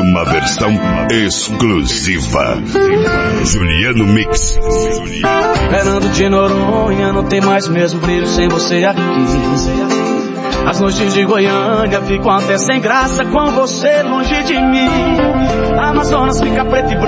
uma versão exclusiva. Juliano Mix. Fernando de Noronha não tem mais mesmo brilho sem você aqui. As noites de Goiânia ficam até sem graça com você longe de mim. A Amazonas fica preto e branco,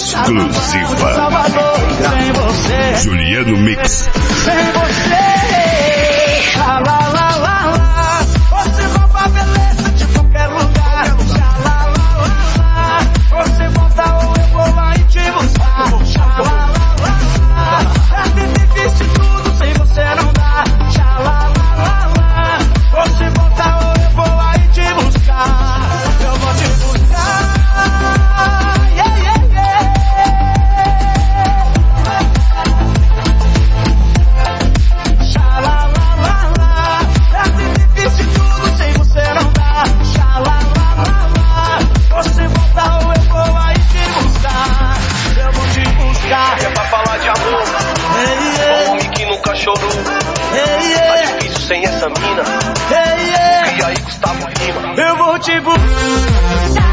exclusiva. Juliano Mix sem essa mina. Hey, yeah. E aí, Gustavo Lima? Eu vou te buscar.